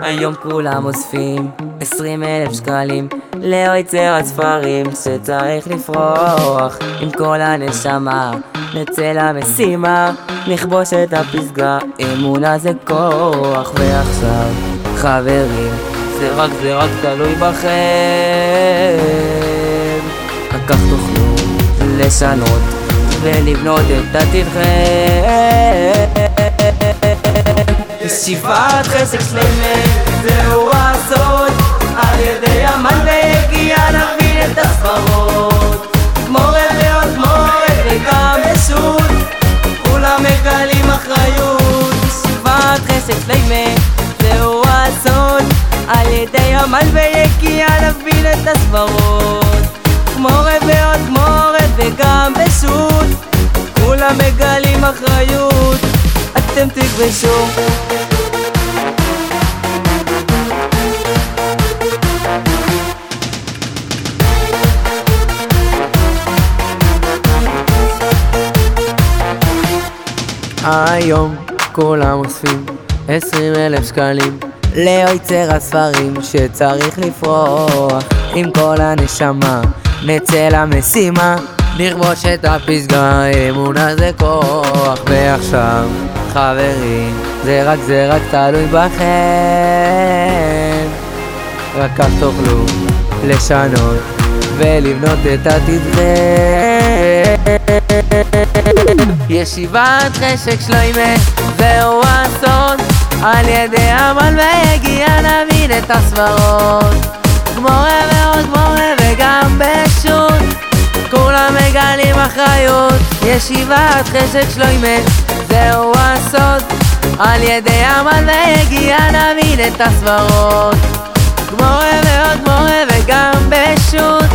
היום כולם אוספים עשרים אלף שקלים ליוצר הספרים שצריך לפרוח. עם כל הנשמה נצא למשימה נכבוש את הפסגה אמונה זה כוח. ועכשיו חברים זה רק זה רק תלוי בכם. רק כך תוכלו לשנות ולבנות את עתידכם. ישיבת חסק שלמת זהו הסוד על ידי המן והגיע נבין את הסברות. מורה ועוד מורה וגם בשו"ת כולם מגלים אחריות. ישיבת חסק שלמת זהו הסוד על ידי המן והגיע נבין את הסברות מגלים אחריות. אתם תכבשו היום כולם אוספים עשרים אלף שקלים ליוצר הספרים שצריך לפרוח. עם כל הנשמה נצא למשימה נכבוש את הפסגה, אמונה זה כוח ועכשיו חברים, זה רק זה רק תלוי בכם. רק כך תוכלו לשנות ולבנות את עתידכם. ישיבת חשק שלוימה זהו הסוד. על ידי המן ויגיע נבין את הסברות. גמורה ועוד גמורה וגם בשו"ת כולם מגלים אחריות. ישיבת חשק שלוימה זהו הסוד. על ידי ויגיע נבין את הסברות. גמורה ועוד גמורה וגם בשו"ת.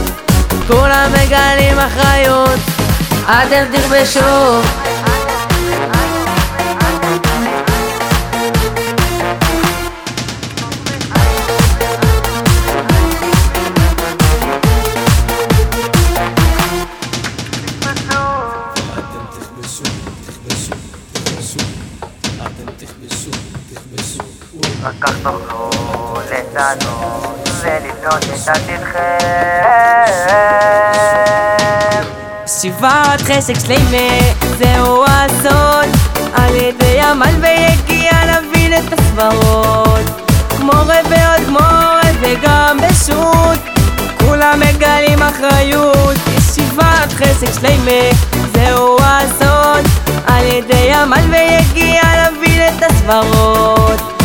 כולם מגלים אחריות. אתם תכבשו כך תוכלו לשנות ולבנות את עתידכם שיבת חשק שלמה, זהו הסוד. על ידי המן ויגיע נבין את הסברות. מורה ועוד מורה וגם בשו"ת כולם מגלים אחריות. ישיבת חסק שלמה, זהו הסוד. על ידי המן ויגיע נבין את הסברות